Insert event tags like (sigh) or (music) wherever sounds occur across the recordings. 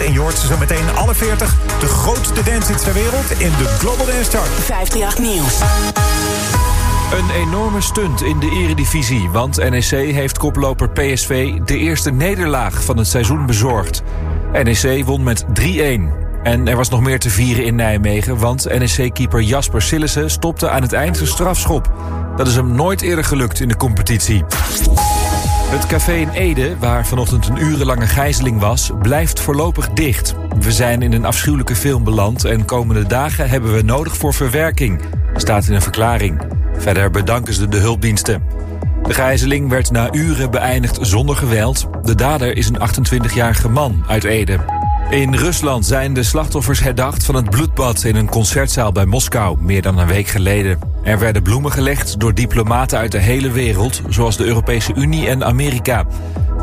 En je hoort ze zo meteen alle 40. De grootste dancehits ter wereld in de Global Dance Chart. 538 Nieuws. Een enorme stunt in de eredivisie, want NEC heeft koploper PSV de eerste nederlaag van het seizoen bezorgd. NEC won met 3-1. En er was nog meer te vieren in Nijmegen, want NEC-keeper Jasper Sillissen stopte aan het eind een strafschop. Dat is hem nooit eerder gelukt in de competitie. Het café in Ede, waar vanochtend een urenlange gijzeling was, blijft voorlopig dicht. We zijn in een afschuwelijke film beland en komende dagen hebben we nodig voor verwerking, staat in een verklaring. Verder bedanken ze de hulpdiensten. De gijzeling werd na uren beëindigd zonder geweld. De dader is een 28-jarige man uit Ede. In Rusland zijn de slachtoffers herdacht van het bloedbad in een concertzaal bij Moskou meer dan een week geleden. Er werden bloemen gelegd door diplomaten uit de hele wereld, zoals de Europese Unie en Amerika.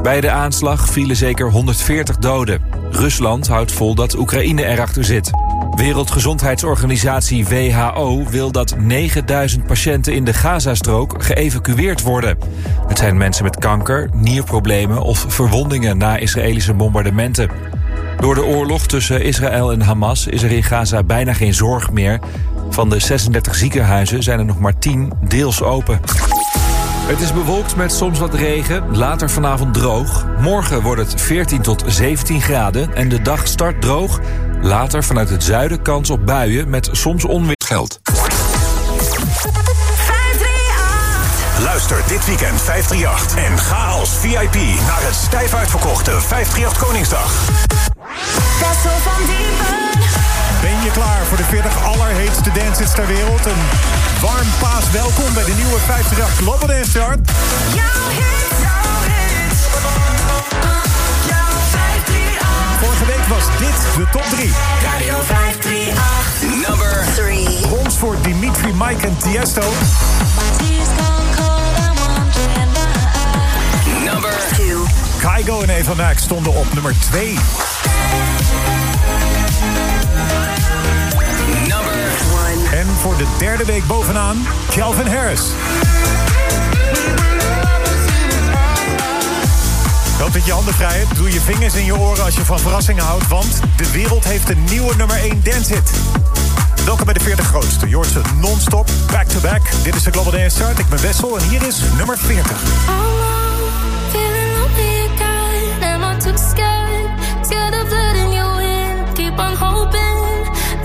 Bij de aanslag vielen zeker 140 doden. Rusland houdt vol dat Oekraïne erachter zit. Wereldgezondheidsorganisatie WHO wil dat 9000 patiënten in de Gazastrook geëvacueerd worden. Het zijn mensen met kanker, nierproblemen of verwondingen na Israëlische bombardementen. Door de oorlog tussen Israël en Hamas is er in Gaza bijna geen zorg meer. Van de 36 ziekenhuizen zijn er nog maar 10 deels open. Het is bewolkt met soms wat regen, later vanavond droog. Morgen wordt het 14 tot 17 graden en de dag start droog. Later vanuit het zuiden kans op buien met soms onweer. Geld. Luister dit weekend 538 en ga als VIP naar het stijf uitverkochte 538 Koningsdag. Wessel van Diepen. Ben je klaar voor de 40 allerheetste dancehits ter wereld? Een warm paas welkom bij de nieuwe 538 Global Dance Chart. Jouw hit, jouw hit. Jouw 538. Vorige week was dit de top 3. Radio 538. Number 3. Brons voor Dimitri, Mike en Tiesto. Kygo en Eva Max stonden op nummer 2. number 1. En voor de derde week bovenaan, Calvin Harris. Ik hoop dat je handen vrij hebt. Doe je vingers in je oren als je van verrassingen houdt. Want de wereld heeft een nieuwe nummer 1 dance hit. Welkom bij de 40 grootste. Je hoort ze non-stop, back-to-back. Dit is de Global Dance Chart. Ik ben Wessel en hier is nummer 40. took scared, tear the blood in your wind. Keep on hoping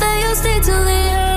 that you'll stay till the end.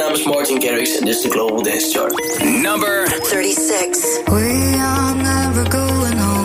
name is Martin Garrix and this is the Global Dance Chart. Number 36. We are never going home.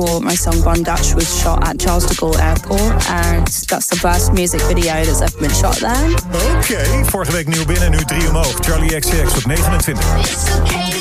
before my song Bondage was shot at Charles de Gaulle Airport. And that's the first music video that's ever been shot there. Okay, okay. vorige week nieuw binnen, nu drie omhoog. Charlie XX op 29.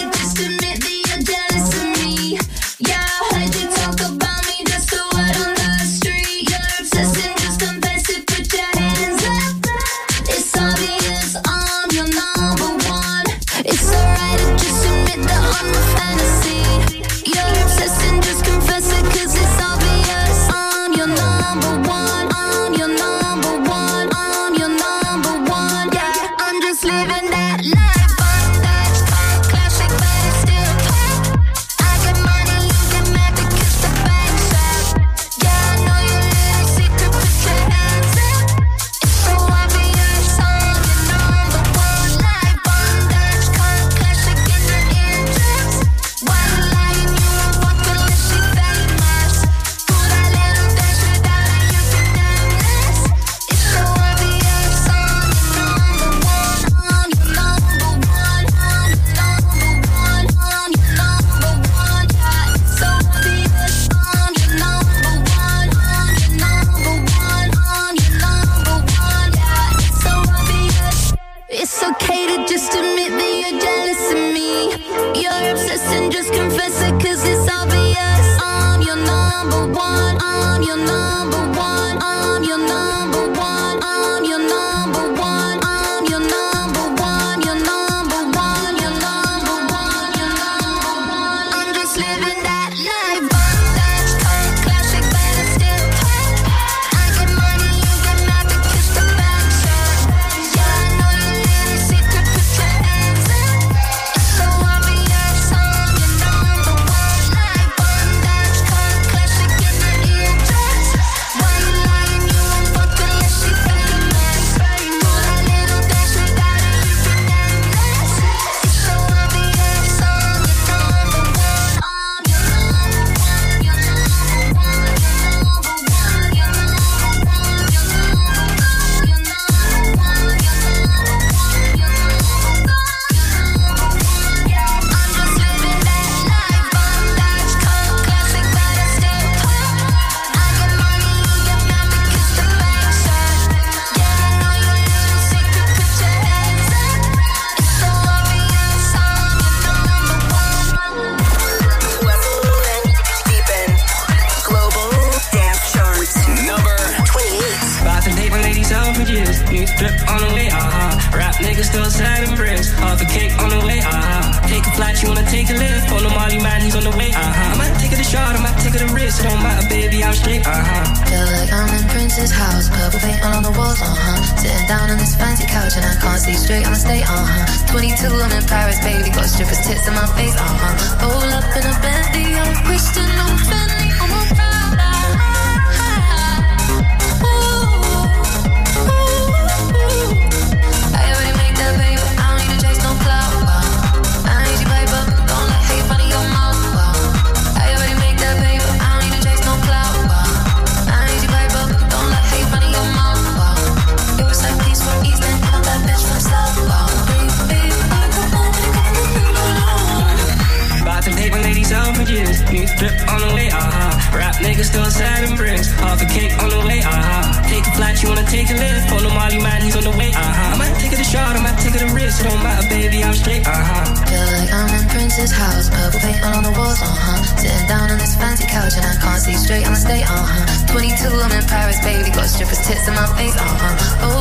Tits in my face, uh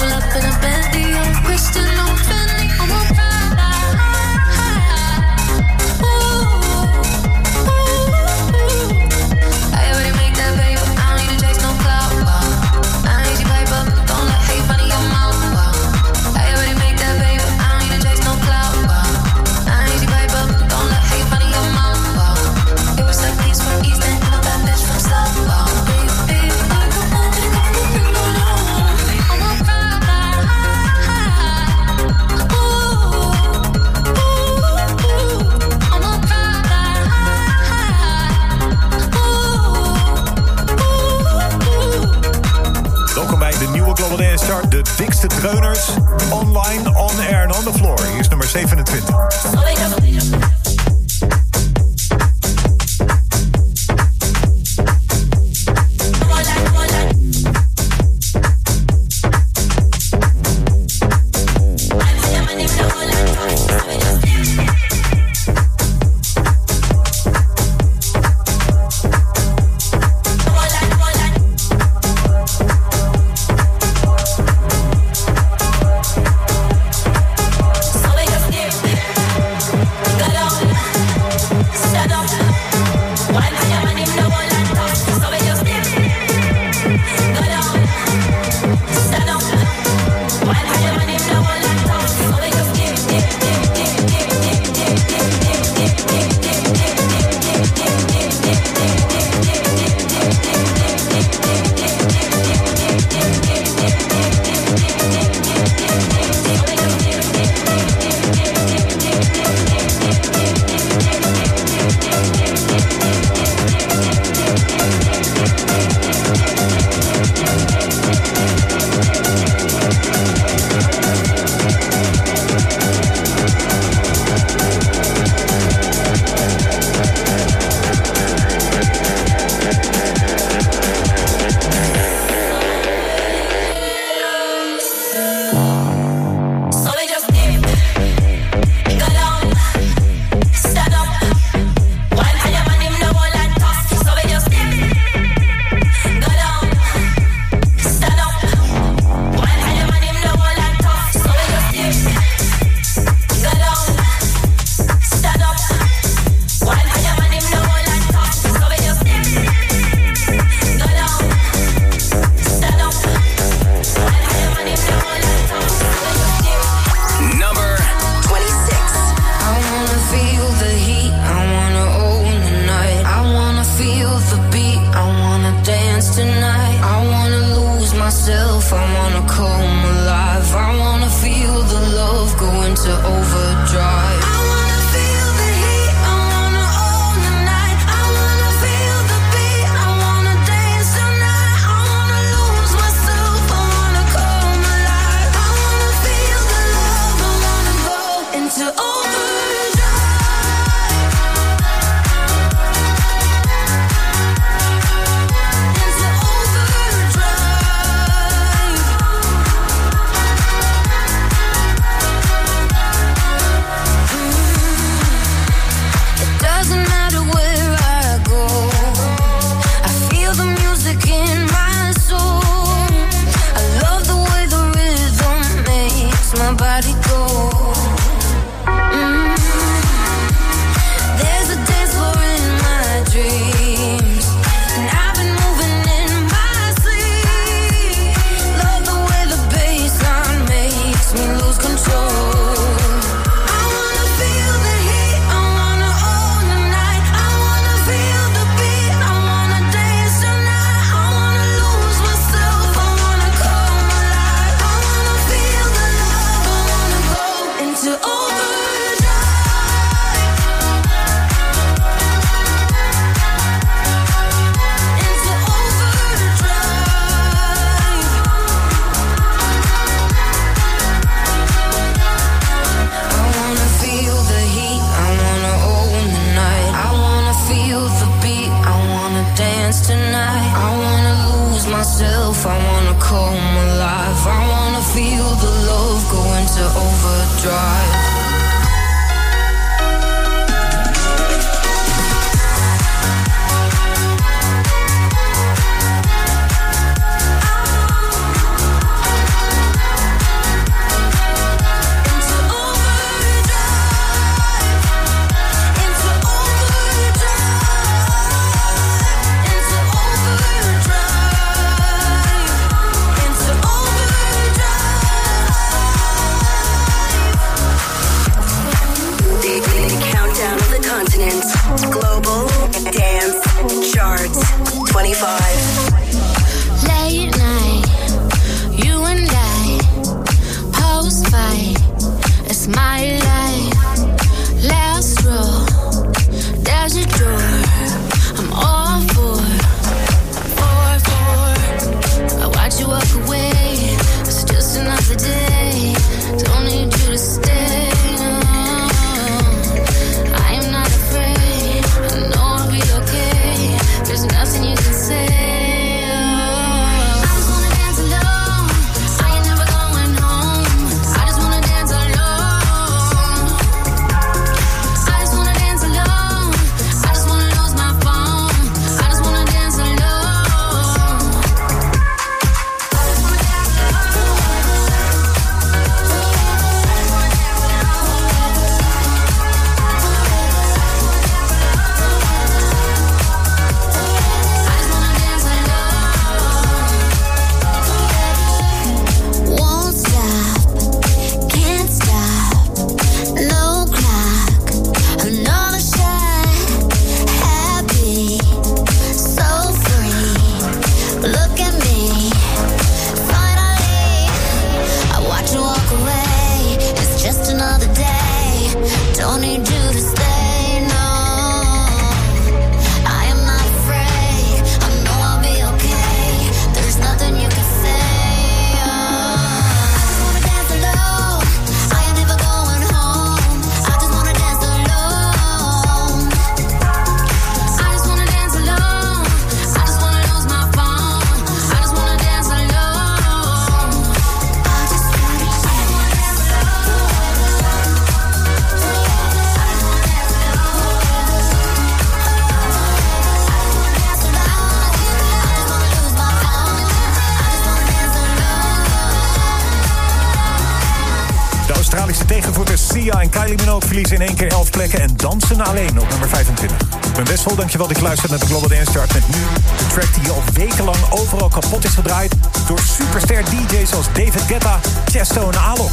Dankjewel dat je luistert naar de Global Dance Chart. Met nu de track die al wekenlang overal kapot is gedraaid... door superster DJ's als David Guetta, Chesto en Alok.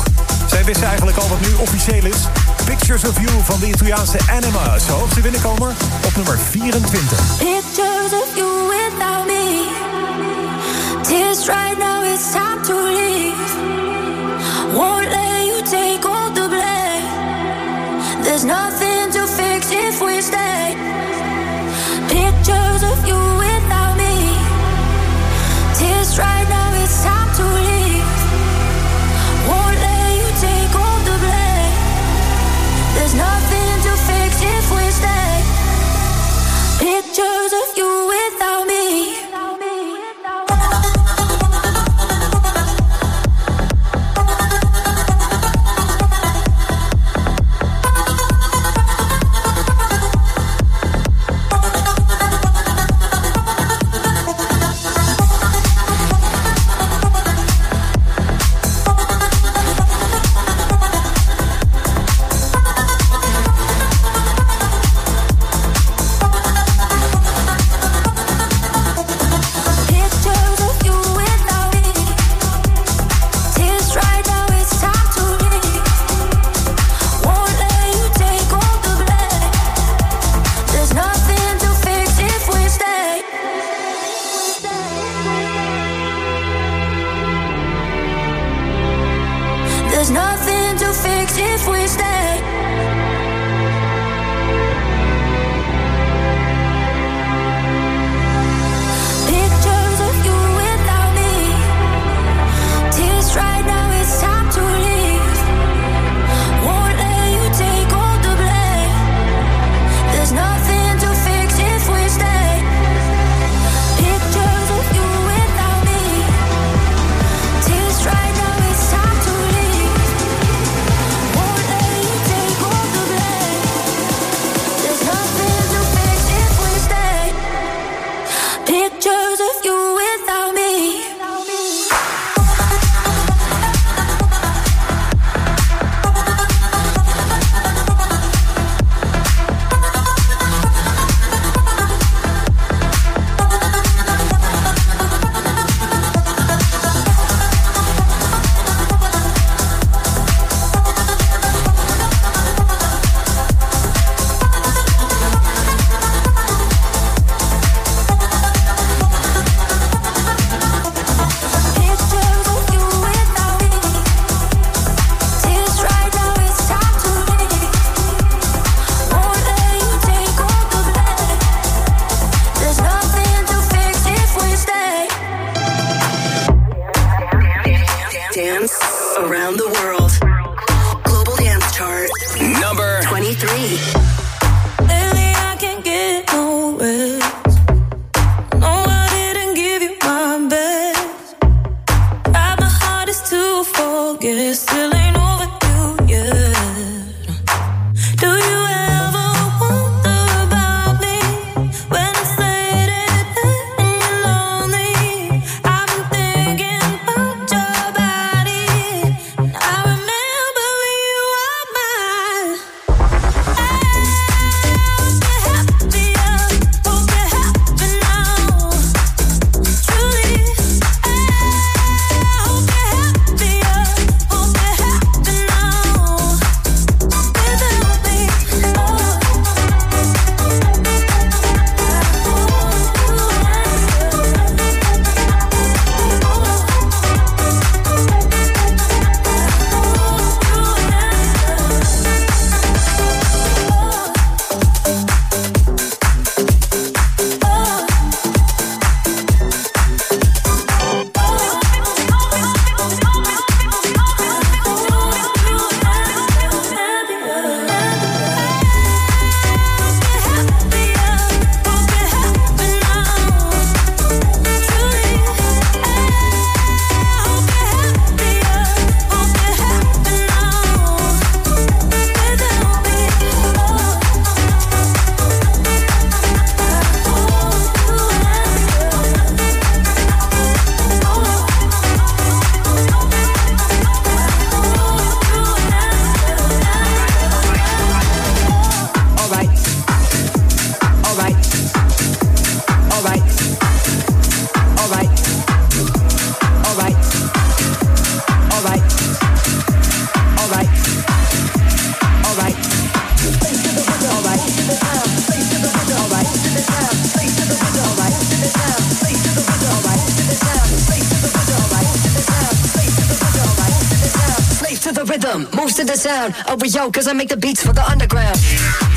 Zij wisten eigenlijk al wat nu officieel is. Pictures of You van de Italiaanse Anima. Zo hoogste binnenkomer op nummer 24. Pictures of you without me. Tears right now, it's time to leave. Won't let you take all the blame. There's nothing There's nothing to fix if we stay. Oh, over yo, cause I make the beats for the underground.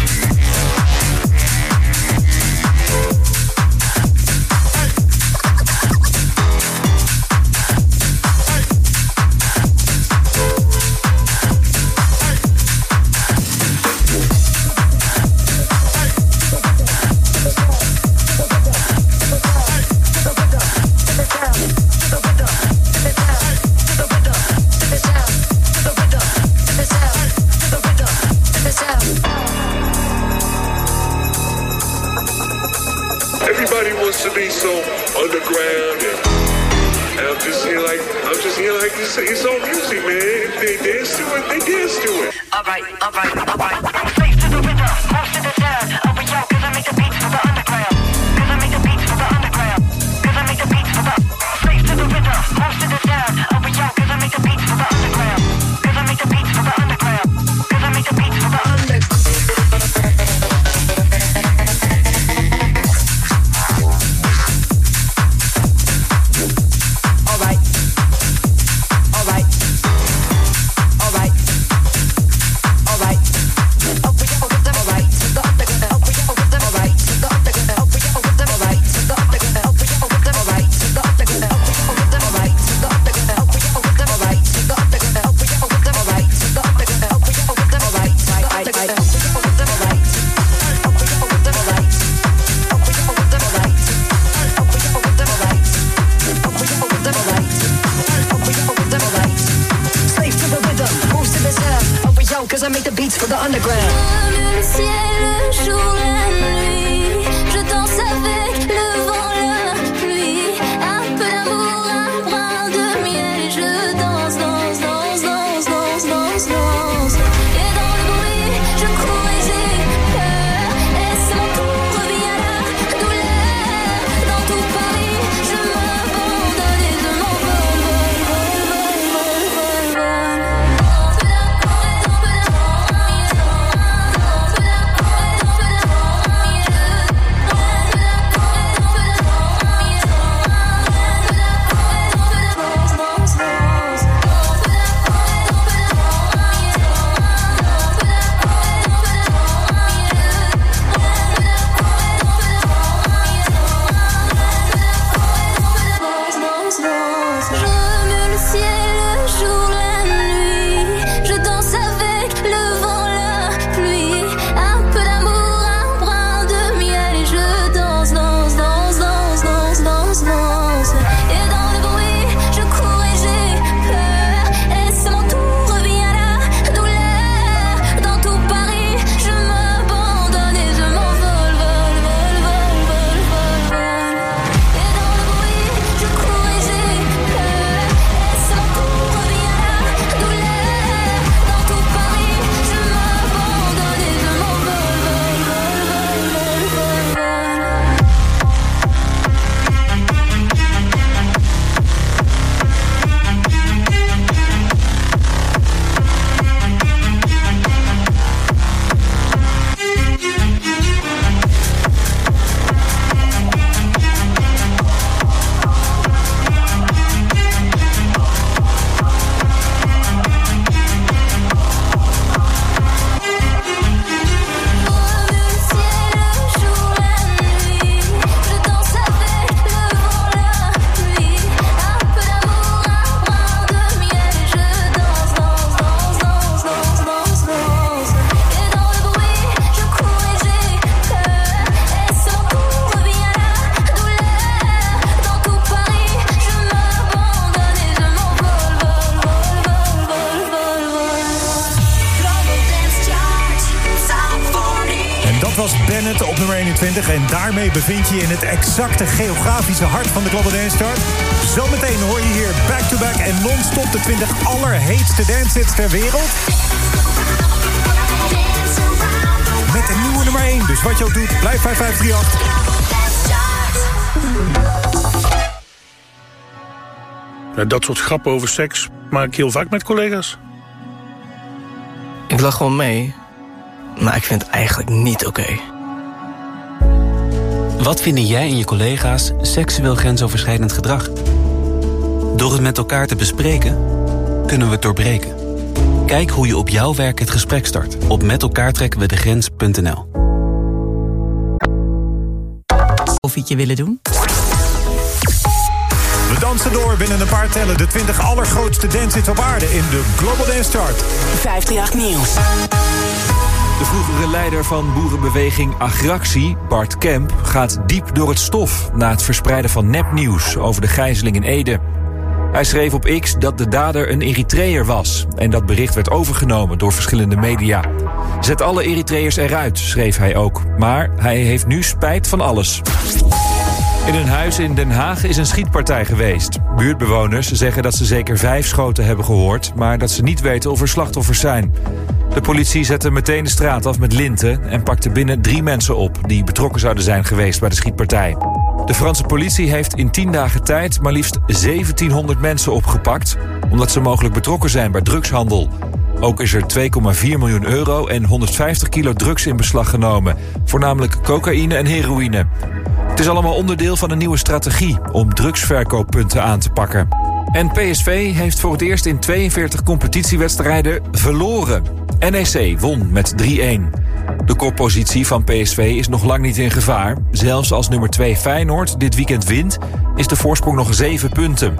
Daarmee bevind je je in het exacte geografische hart van de Global Dance Chart. Zometeen hoor je hier back-to-back en non-stop de 20 allerheetste dancehits ter wereld. Met een nieuwe nummer 1. Dus wat je ook doet, blijf 5538. Ja, dat soort grappen over seks maak ik heel vaak met collega's. Ik lach gewoon mee, maar ik vind het eigenlijk niet oké. Wat vinden jij en je collega's seksueel grensoverschrijdend gedrag? Door het met elkaar te bespreken, kunnen we het doorbreken. Kijk hoe je op jouw werk het gesprek start op metelkaartrekkenweddegrens.nl. Koffietje willen doen? We dansen door binnen een paar tellen de 20 allergrootste dancehits op aarde in de Global Dance Chart. 538 Nieuws. De vroegere leider van boerenbeweging Agractie, Bart Kemp, gaat diep door het stof na het verspreiden van nepnieuws over de gijzeling in Ede. Hij schreef op X dat de dader een Eritreër was en dat bericht werd overgenomen door verschillende media. Zet alle Eritreërs eruit, schreef hij ook, maar hij heeft nu spijt van alles. In een huis in Den Haag is een schietpartij geweest. Buurtbewoners zeggen dat ze zeker vijf schoten hebben gehoord... maar dat ze niet weten of er slachtoffers zijn. De politie zette meteen de straat af met linten... en pakte binnen drie mensen op die betrokken zouden zijn geweest bij de schietpartij. De Franse politie heeft in tien dagen tijd maar liefst 1700 mensen opgepakt... omdat ze mogelijk betrokken zijn bij drugshandel. Ook is er 2,4 miljoen euro en 150 kilo drugs in beslag genomen. Voornamelijk cocaïne en heroïne. Het is allemaal onderdeel van een nieuwe strategie om drugsverkooppunten aan te pakken. En PSV heeft voor het eerst in 42 competitiewedstrijden verloren. NEC won met 3-1. De koppositie van PSV is nog lang niet in gevaar. Zelfs als nummer 2 Feyenoord dit weekend wint, is de voorsprong nog 7 punten.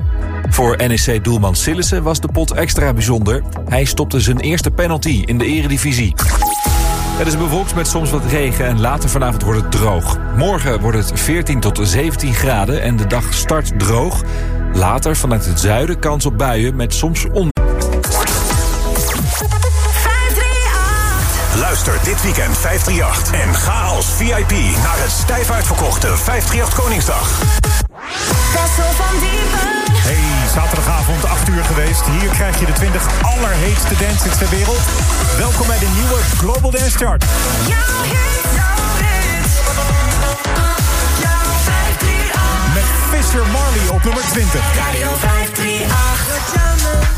Voor NEC-doelman Sillissen was de pot extra bijzonder. Hij stopte zijn eerste penalty in de eredivisie. Het is bewolkt met soms wat regen en later vanavond wordt het droog. Morgen wordt het 14 tot 17 graden en de dag start droog. Later vanuit het zuiden kans op buien met soms on... Luister dit weekend 538 en ga als VIP naar het stijf uitverkochte 538 Koningsdag. Wessel van Diepen. Hey, zaterdagavond 8 uur geweest. Hier krijg je de 20 allerheetste dancehits ter wereld. Welkom bij de nieuwe Global Dance Chart. Met Fisher Marley op nummer 20. Radio 538.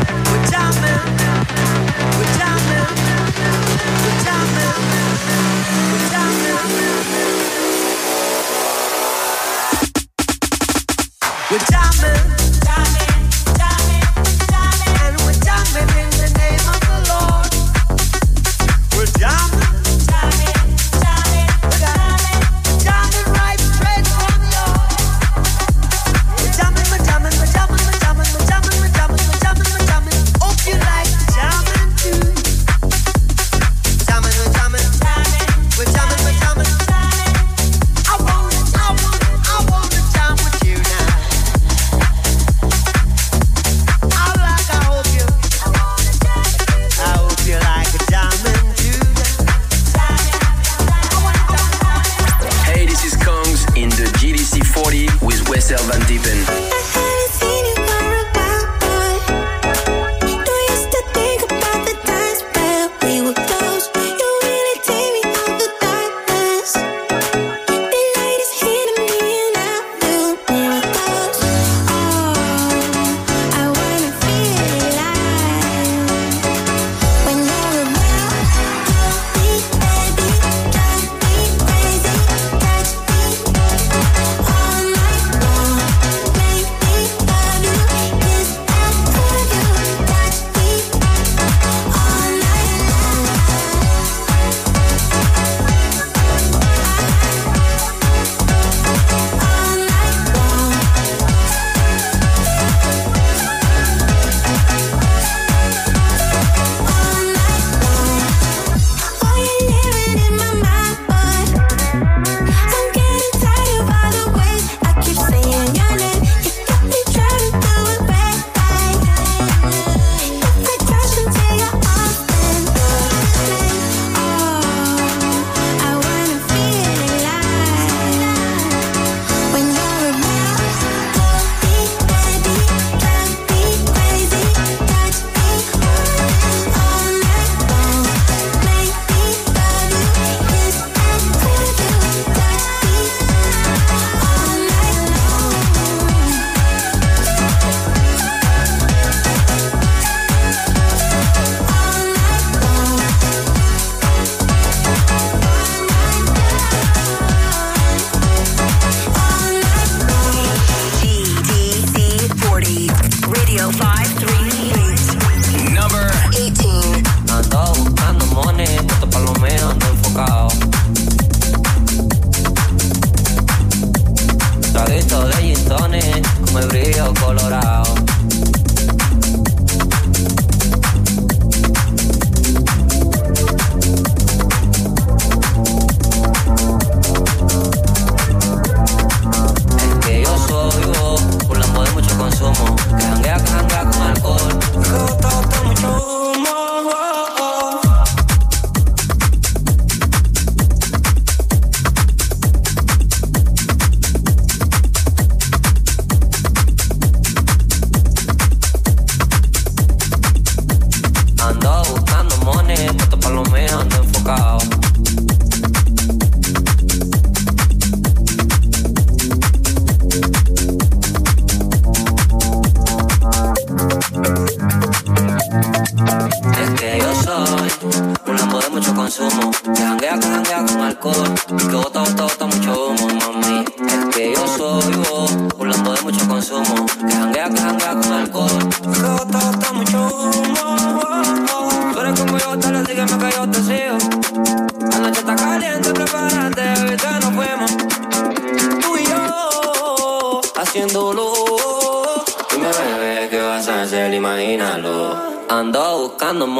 We're diamonds.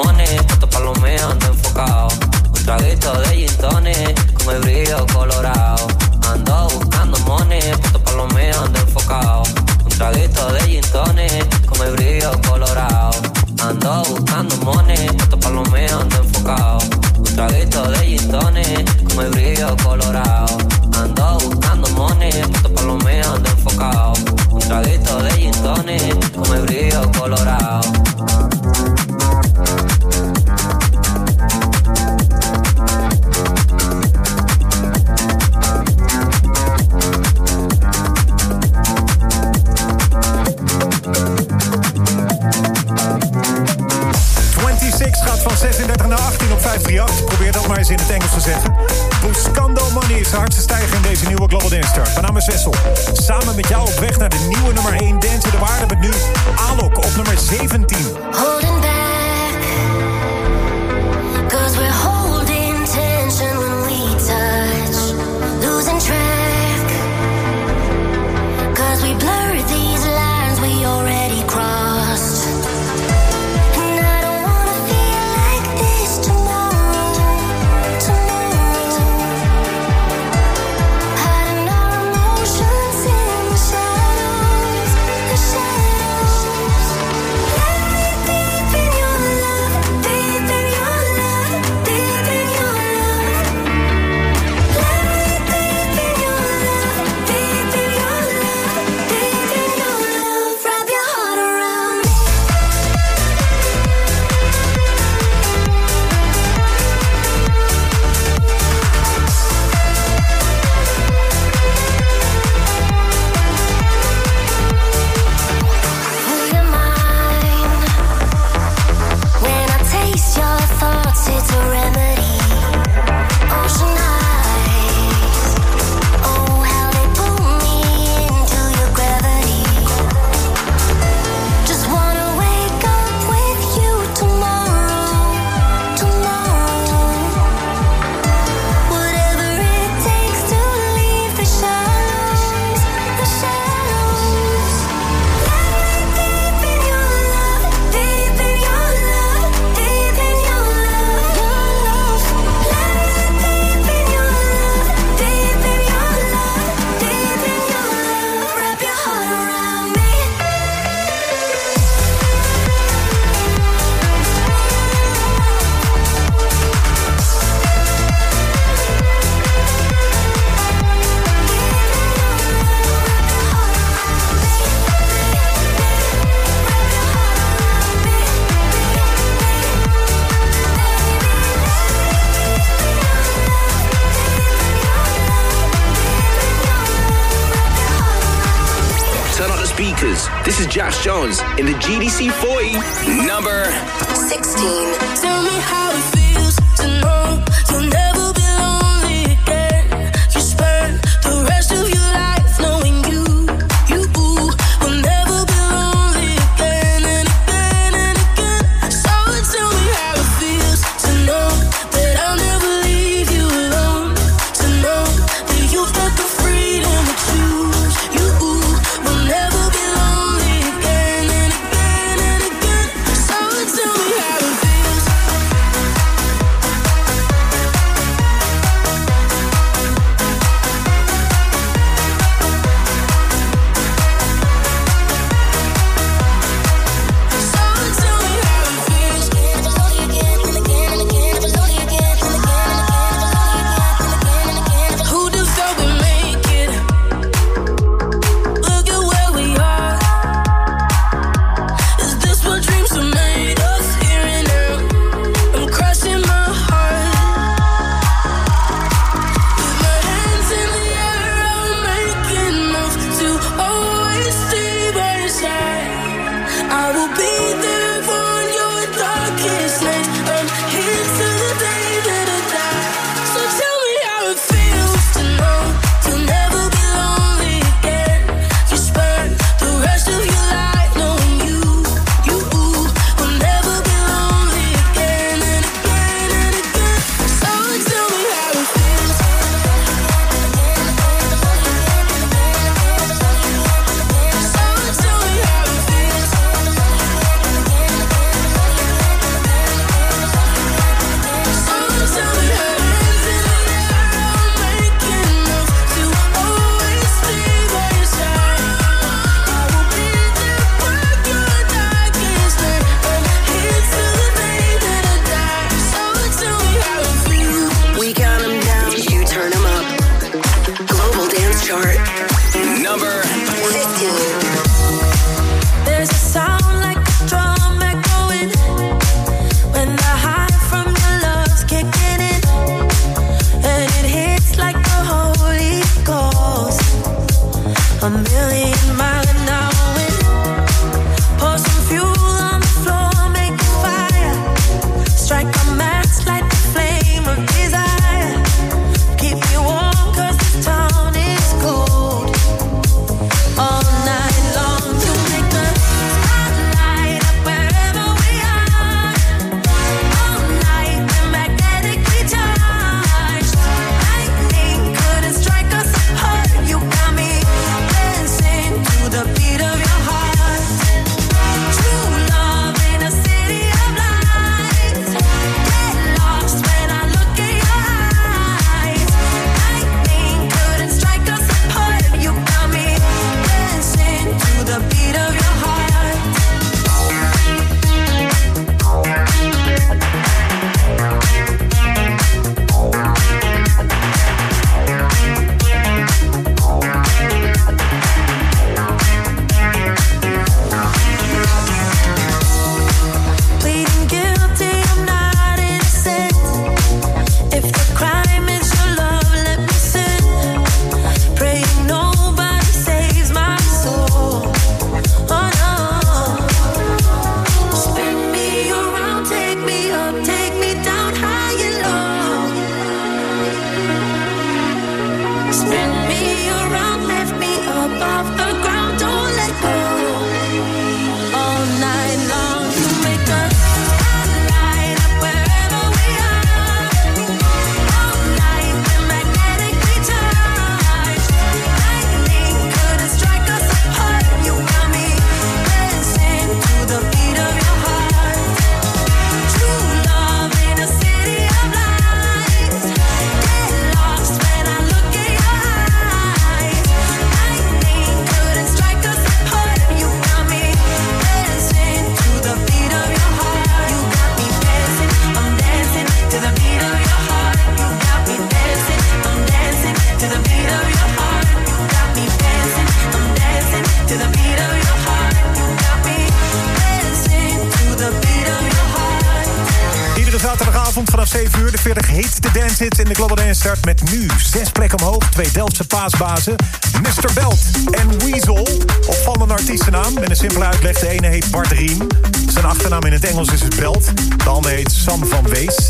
morning. Josh Jones in the GDC 40. Number 16.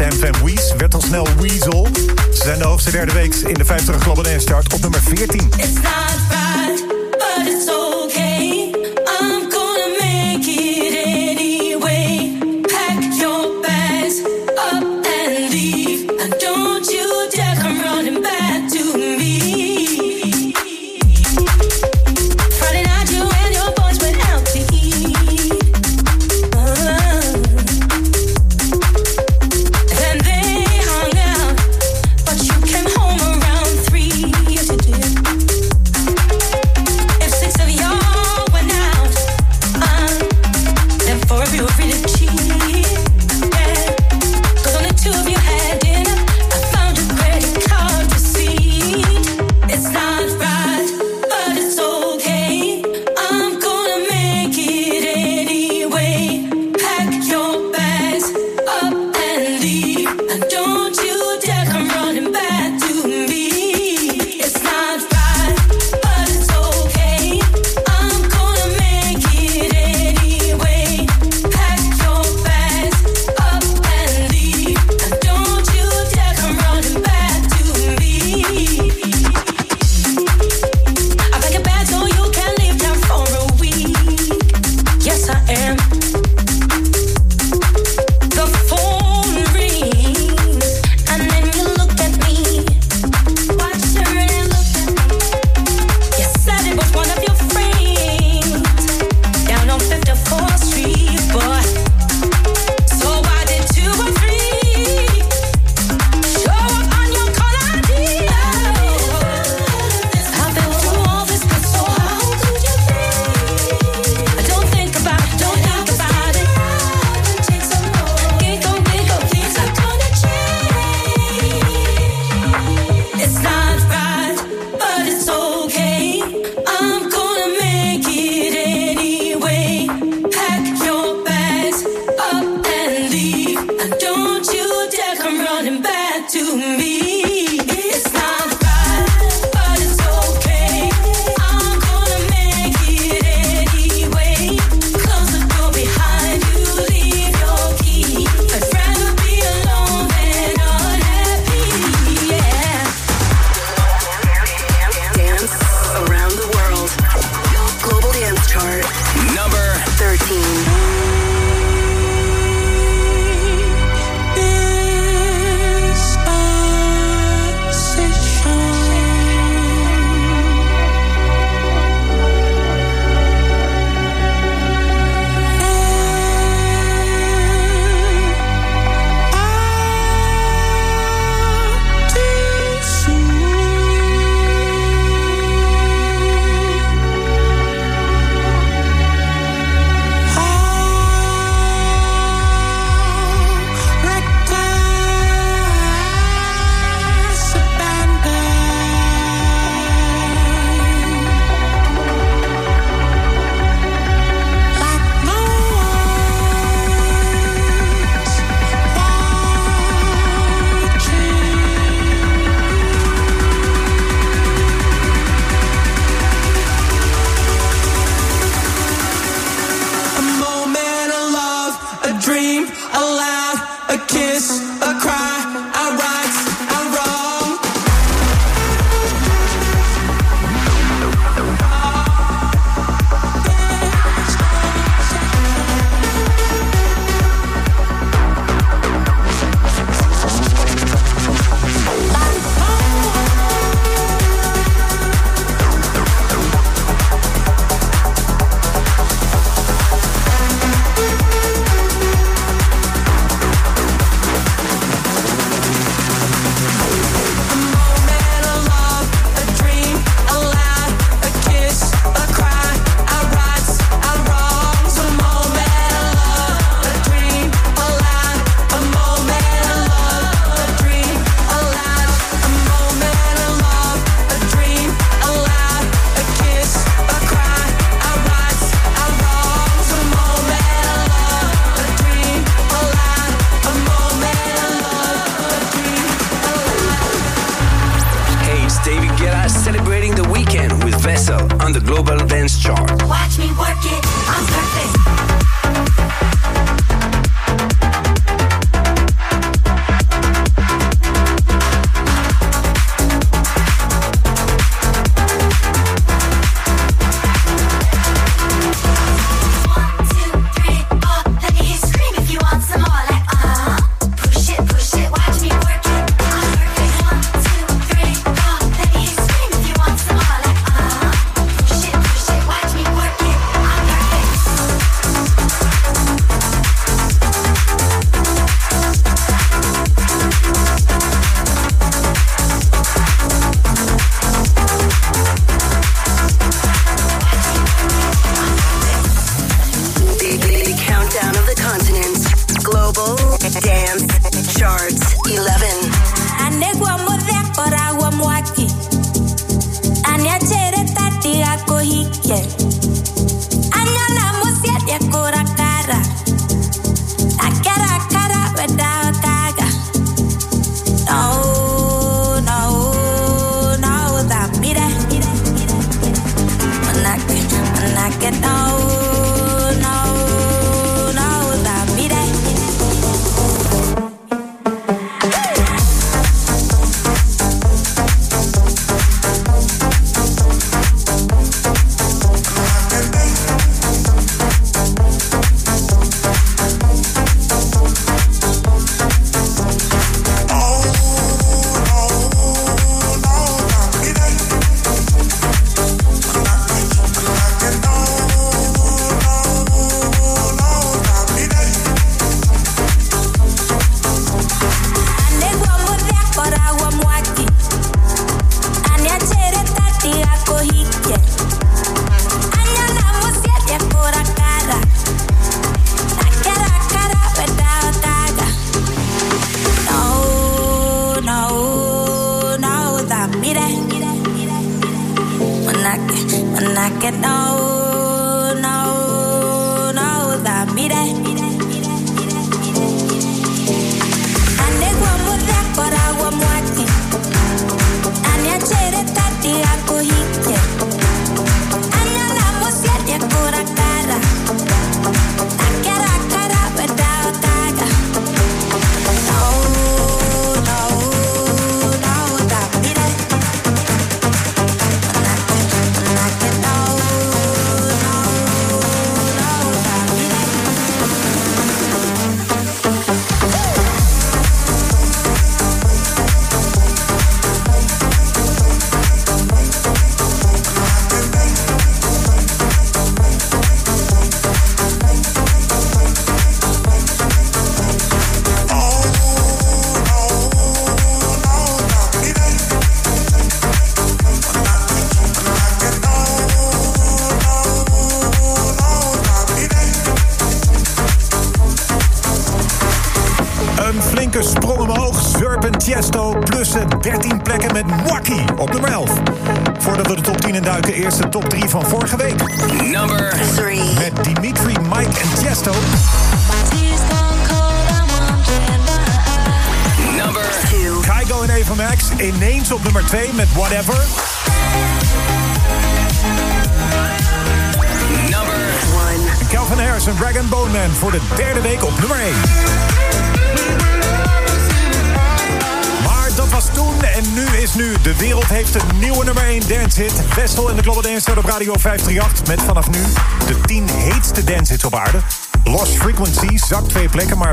Sam Van Wees werd al snel Weasel. Ze zijn de hoogste derde week in de 50 Global Dance Chart op nummer 14.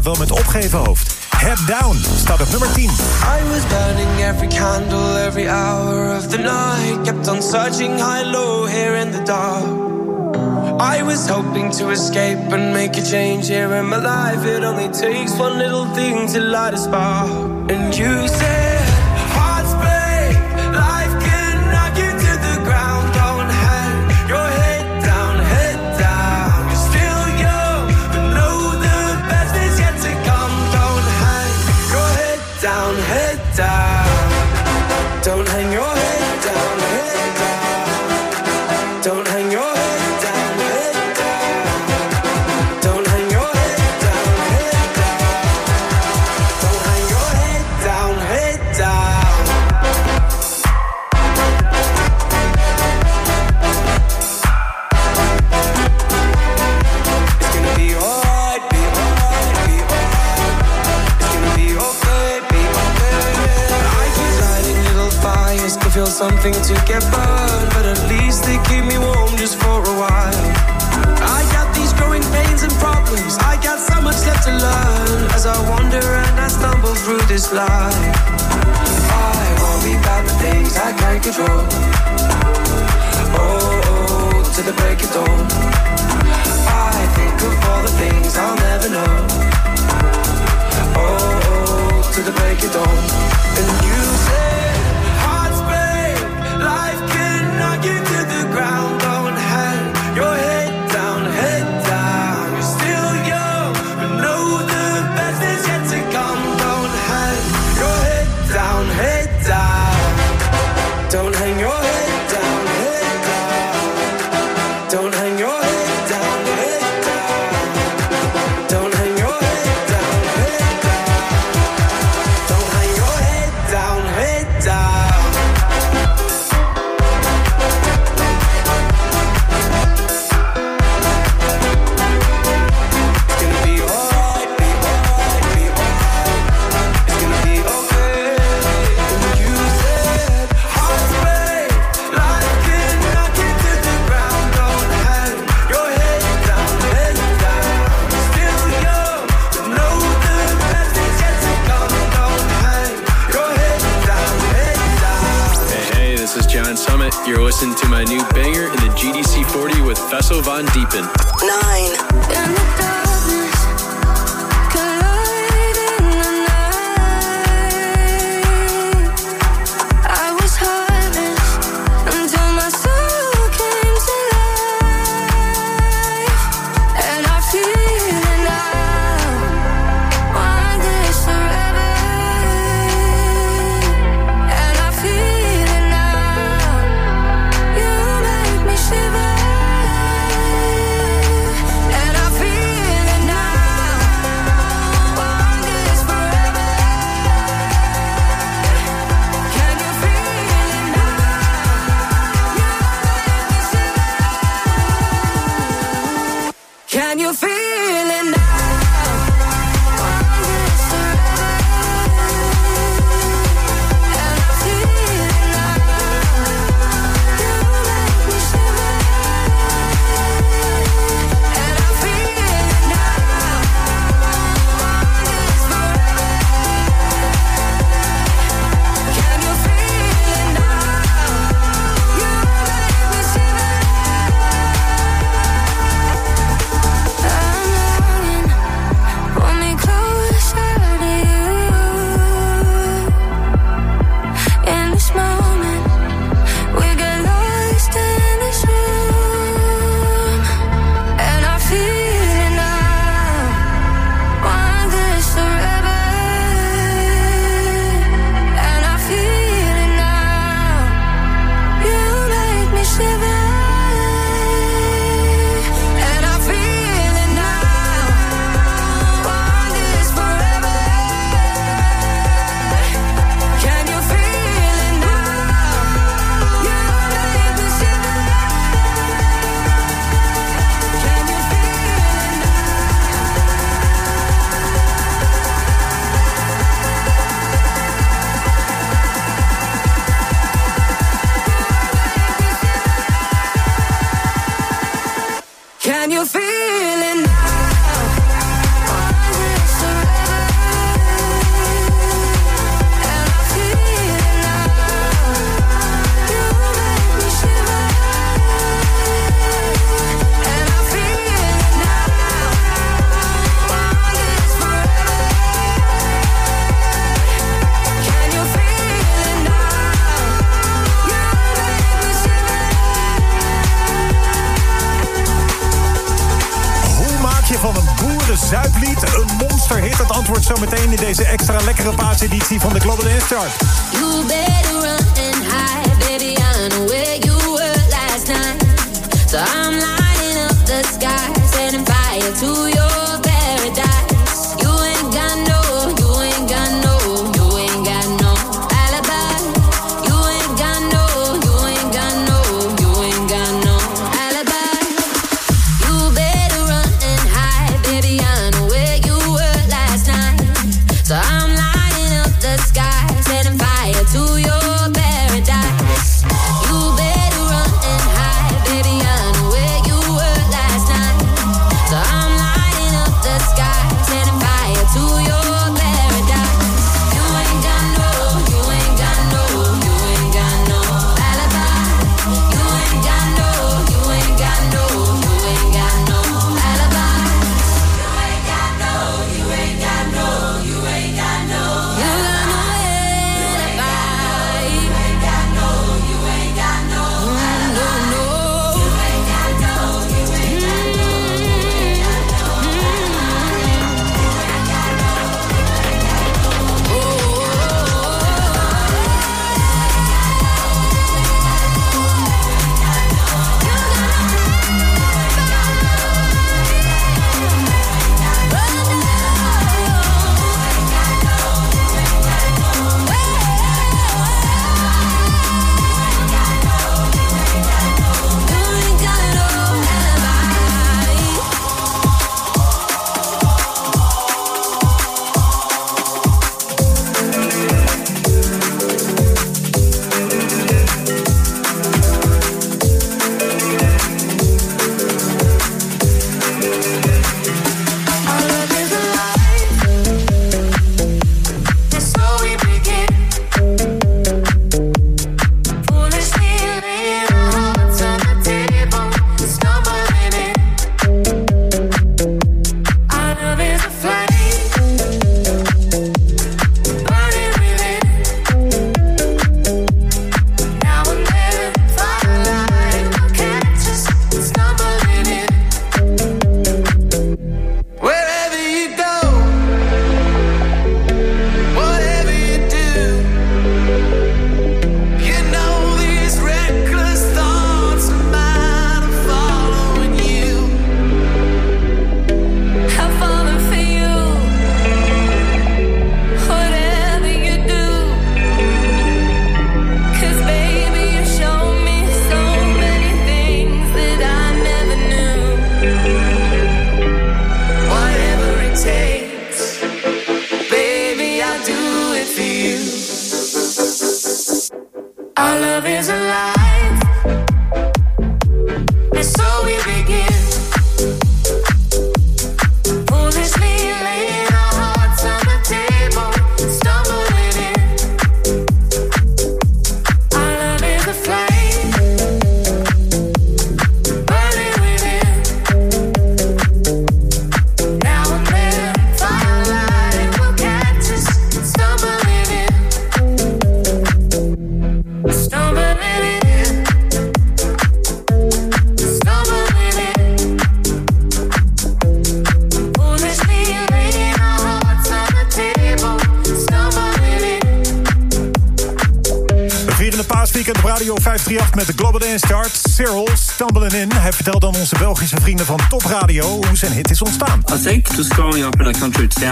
maar wel met opgeven hoofd. Head Down staat op nummer 10. I was burning every candle, every hour of the night. Kept on searching high, low, here in the dark. I was hoping to escape and make a change here in my life. It only takes one little thing to light a spark. And you say. Feel something to get burned, but at least they keep me warm just for a while. I got these growing pains and problems, I got so much left to learn as I wander and I stumble through this life. I worry about the things I can't control. Oh, oh, to the break of dawn. I think of all the things I'll never know. Oh, oh to the break of dawn. And you say. Life cannot get to the ground. my new banger in the GDC 40 with Fessel Von Diepen. Nine.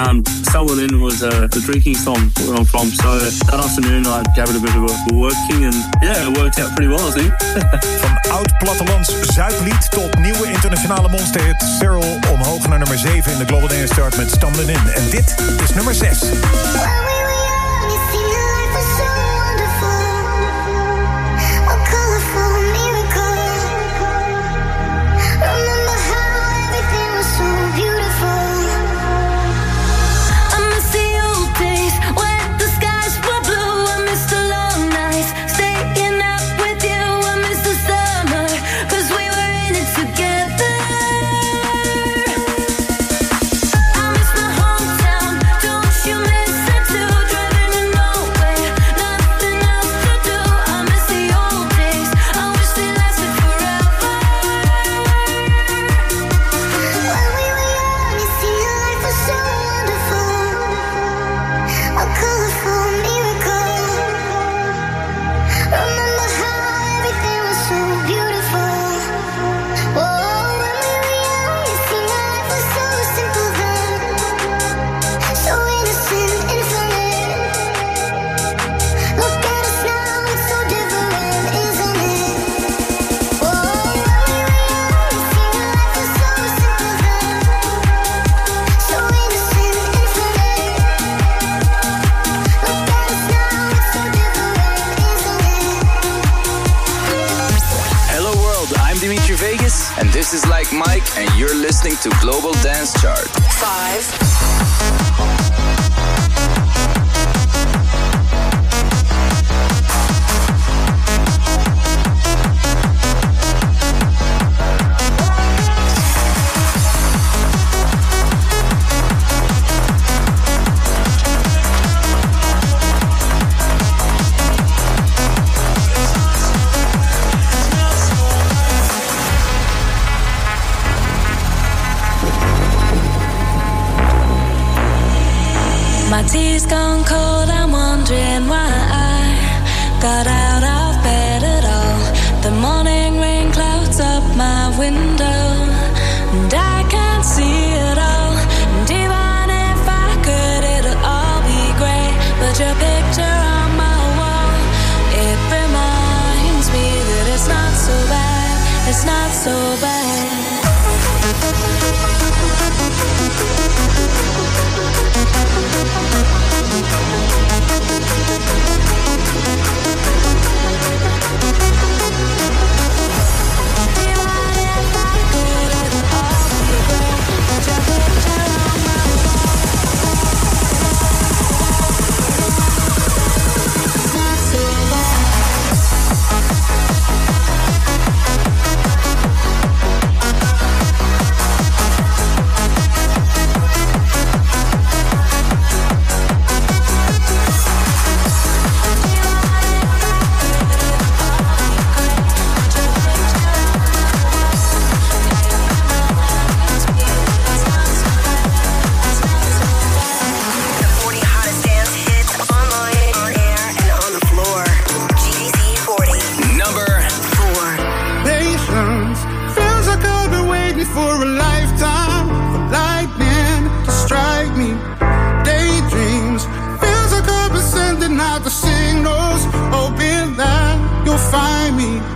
Town, Selwyn In was uh, the drinking song where I'm from. So that afternoon I gave it a bit of a working and yeah, it worked out pretty well I think. (laughs) Van oud plattelands Zuidlied tot nieuwe internationale monsterhit. Cyril omhoog naar nummer 7 in de Global Dance Chart met Stumbling In. En dit is nummer 6.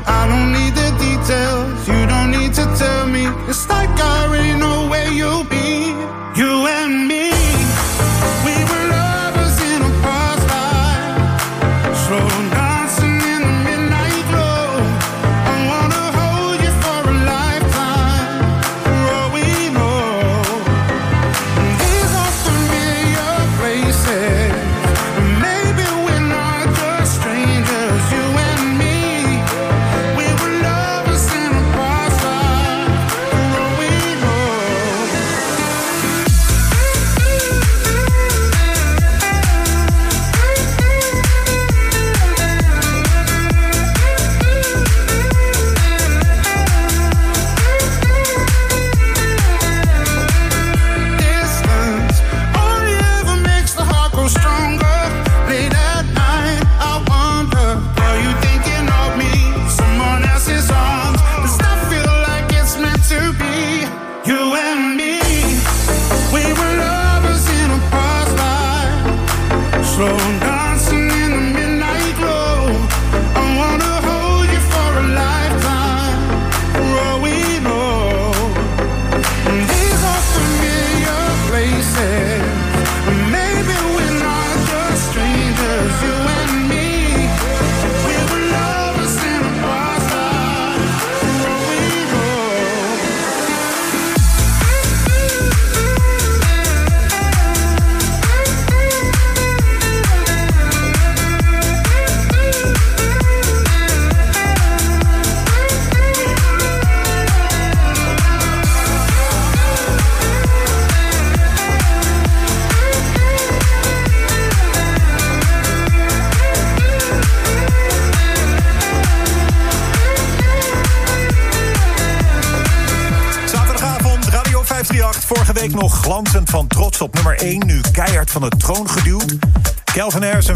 I don't need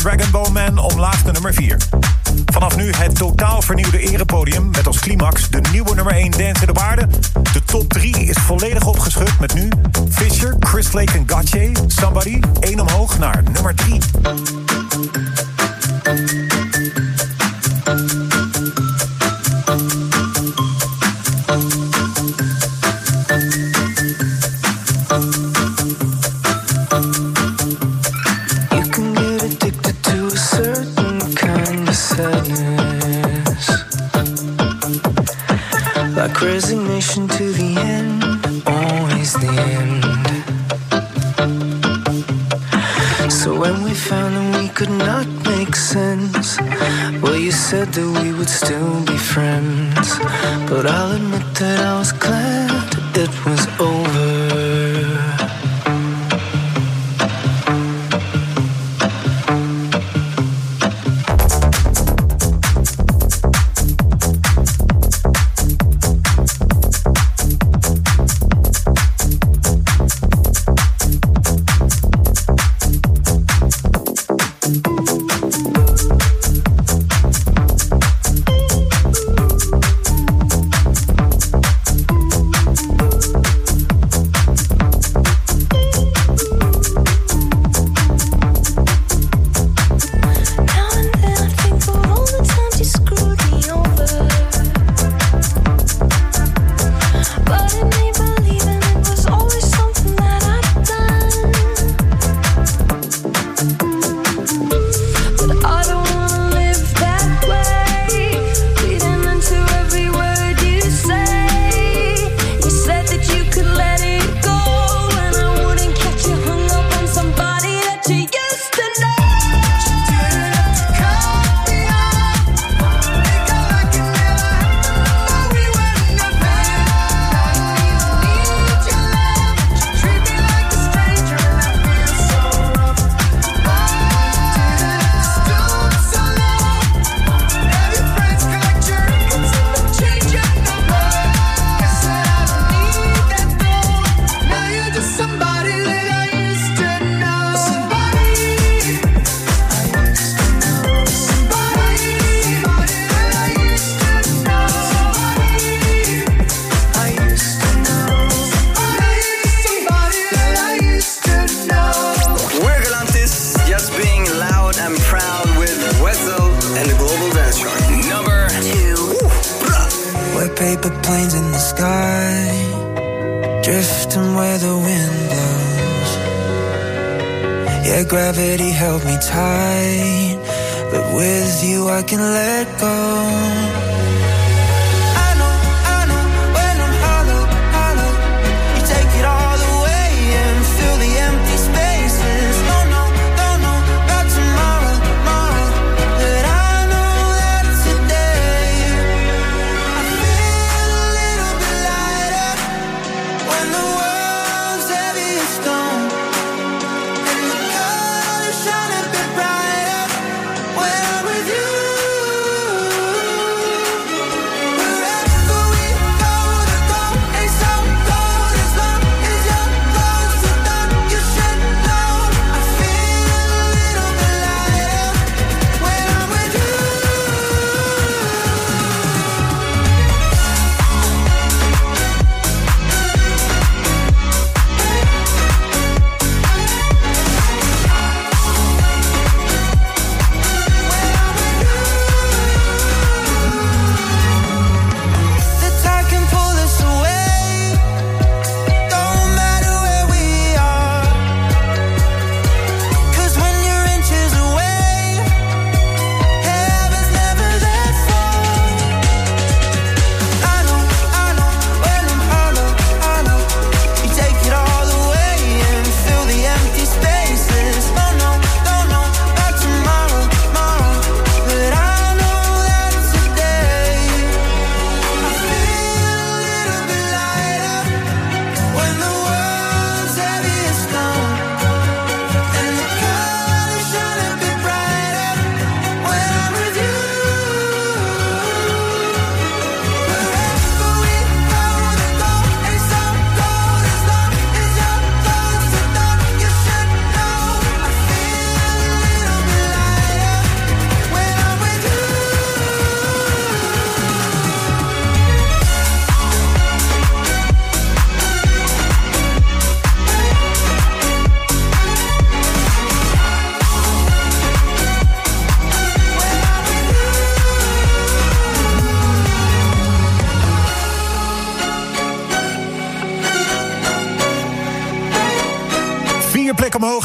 Calvin Harris over.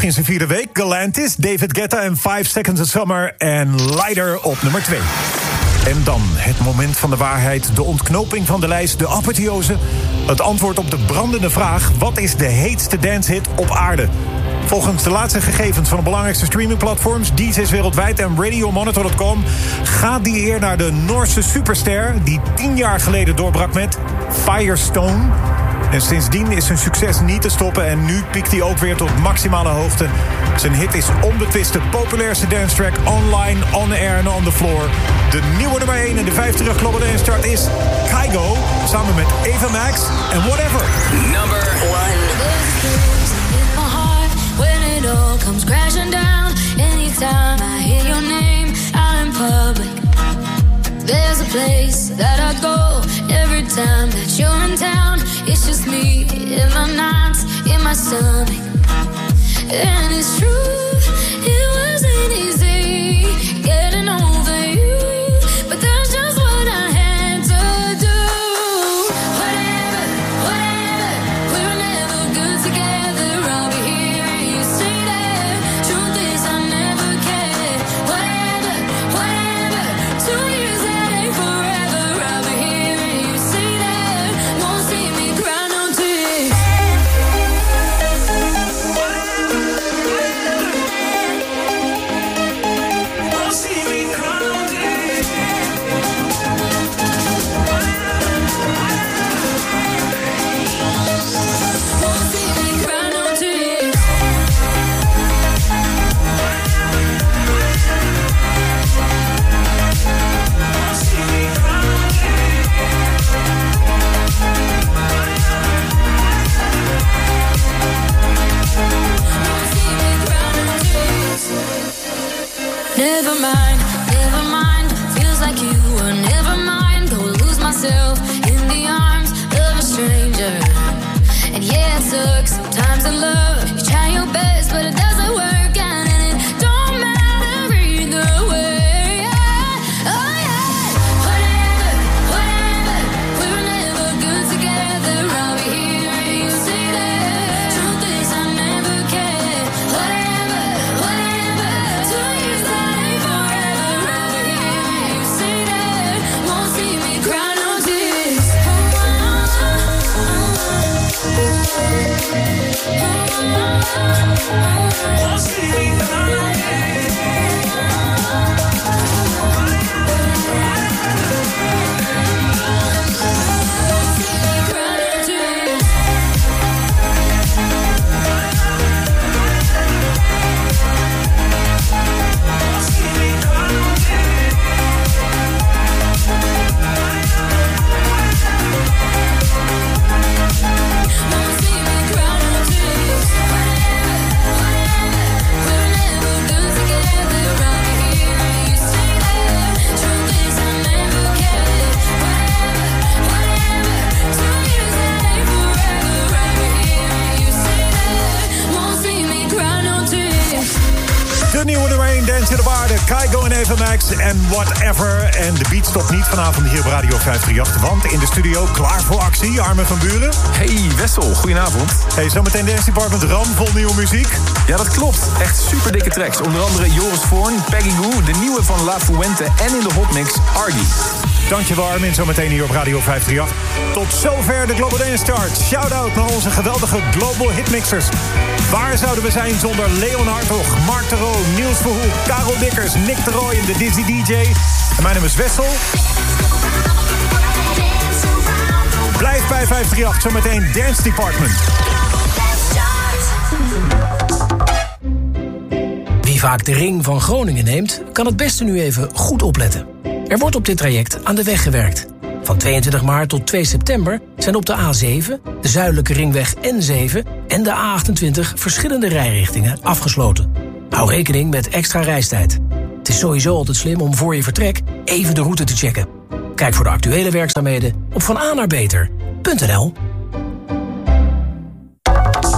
In zijn vierde week. Galantis, David Guetta en 5 Seconds of Summer en Lighter op nummer 2. En dan het moment van de waarheid, de ontknoping van de lijst, de apotheose. Het antwoord op de brandende vraag: wat is de heetste dancehit op aarde? Volgens de laatste gegevens van de belangrijkste streamingplatforms, DJ's wereldwijd en RadioMonitor.com, gaat die eer naar de Noorse superster die tien jaar geleden doorbrak met Firestone. En sindsdien is zijn succes niet te stoppen en nu piekt hij ook weer tot maximale hoogte. Zijn hit is onbetwist de populairste dance track online, on air en on the floor. De nieuwe nummer 1 in de 50 Global Dance Chart is Kygo, samen met Eva Max en Whatever. Number one. in my heart when it all comes crashing down. Anytime I hear your name out in public, there's a place that I go every time that you're in town. It's just me in my nights, in my stomach, and it's true. In de studio klaar voor actie. Armen van Buren. Hey Wessel, goedenavond. Hey, zometeen Dance Department ramvol nieuwe muziek. Ja, dat klopt. Echt super dikke tracks. Onder andere Joris Voorn, Peggy Goo, de nieuwe van La Fuente en in de hotmix Argy. Dankjewel Armin, zometeen hier op Radio 538. Tot zover de Global Dance Chart. Shout-out naar onze geweldige Global Hitmixers. Waar zouden we zijn zonder Leon Hartog, Mark Terro, Niels Verhoek, Karel Dikkers, Nick de Roy en de Dizzy DJ. En mijn naam is Wessel. Blijf bij 538, zometeen Dance Department. Wie vaak de ring van Groningen neemt, kan het beste nu even goed opletten. Er wordt op dit traject aan de weg gewerkt. Van 22 maart tot 2 september zijn op de A7, de zuidelijke ringweg N7 en de A28 verschillende rijrichtingen afgesloten. Hou rekening met extra reistijd. Het is sowieso altijd slim om voor je vertrek even de route te checken. Kijk voor de actuele werkzaamheden op vananaarbeter.nl.